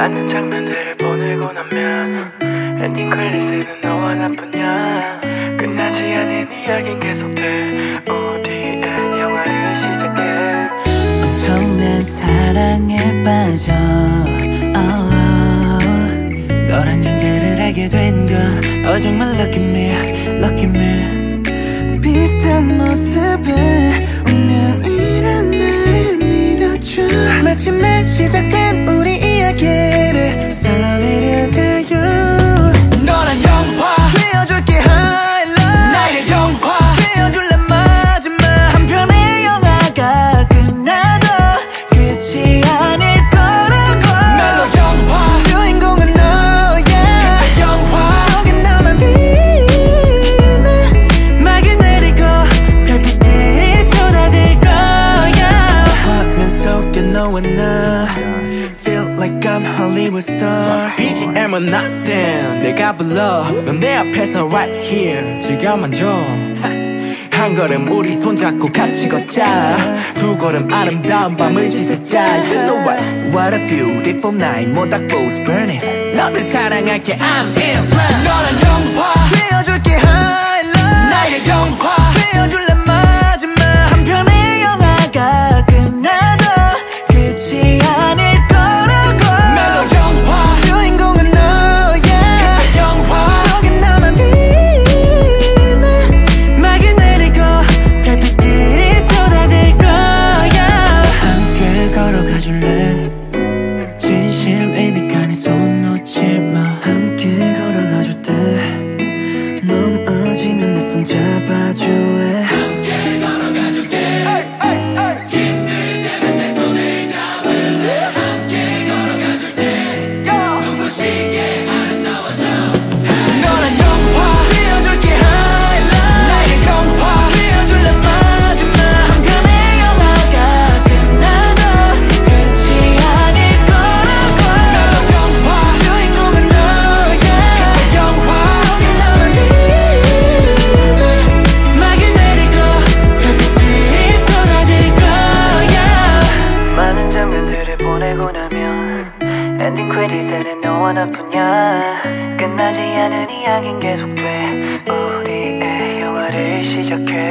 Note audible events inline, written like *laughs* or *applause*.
많은 장면들을 보내고 나면 엔딩 크레딧에는 너와 나뿐이야. 끝나지 않은 이야기는 계속돼. 우리의 영화를 시작해? 엄청난 사랑에 빠져. Oh, 너란 존재를 알게 된건 oh, 정말 lucky me, lucky me. 비슷한 모습에 I'm Hollywood star BGM은 nothing 내가 불러 넌 내 앞에서 right here 지겨만 줘한 *laughs* 걸음 우리 손잡고 같이 걷자 두 걸음 아름다운 밤을 지새자 You know what What a beautiful night 모닥불 burning 너를 사랑할게 I'm in love 너란 영화 되어줄게 엔딩 크레딧에는 너와 나뿐이야. 끝나지 않은 이야기는 계속돼. 우리의 영화를 시작해